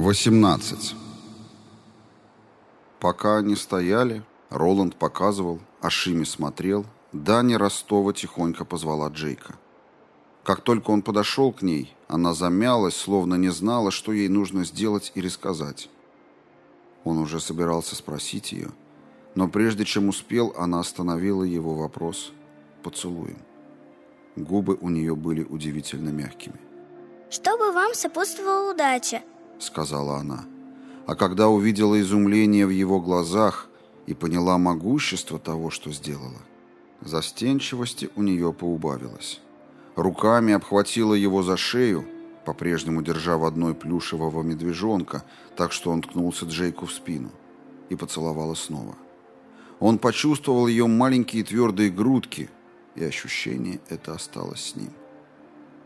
18. Пока они стояли, Роланд показывал, а Шими смотрел, Дани Ростова тихонько позвала Джейка. Как только он подошел к ней, она замялась, словно не знала, что ей нужно сделать или сказать. Он уже собирался спросить ее, но прежде чем успел, она остановила его вопрос поцелуем. Губы у нее были удивительно мягкими. «Чтобы вам сопутствовала удача», сказала она. А когда увидела изумление в его глазах и поняла могущество того, что сделала, застенчивости у нее поубавилось. Руками обхватила его за шею, по-прежнему держа в одной плюшевого медвежонка, так что он ткнулся Джейку в спину, и поцеловала снова. Он почувствовал ее маленькие твердые грудки, и ощущение это осталось с ним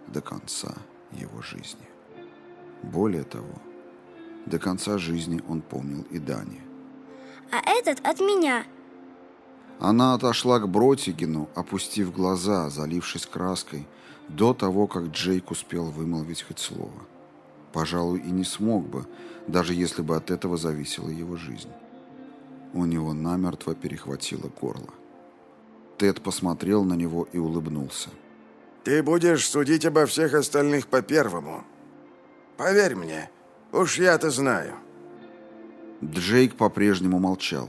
до конца его жизни. Более того, до конца жизни он помнил и Дани. «А этот от меня!» Она отошла к Бротигину, опустив глаза, залившись краской, до того, как Джейк успел вымолвить хоть слово. Пожалуй, и не смог бы, даже если бы от этого зависела его жизнь. У него намертво перехватило горло. Тед посмотрел на него и улыбнулся. «Ты будешь судить обо всех остальных по первому. Поверь мне, уж я-то знаю». Джейк по-прежнему молчал,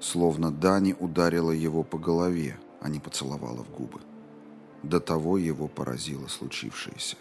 словно Дани ударила его по голове, а не поцеловала в губы. До того его поразило случившееся.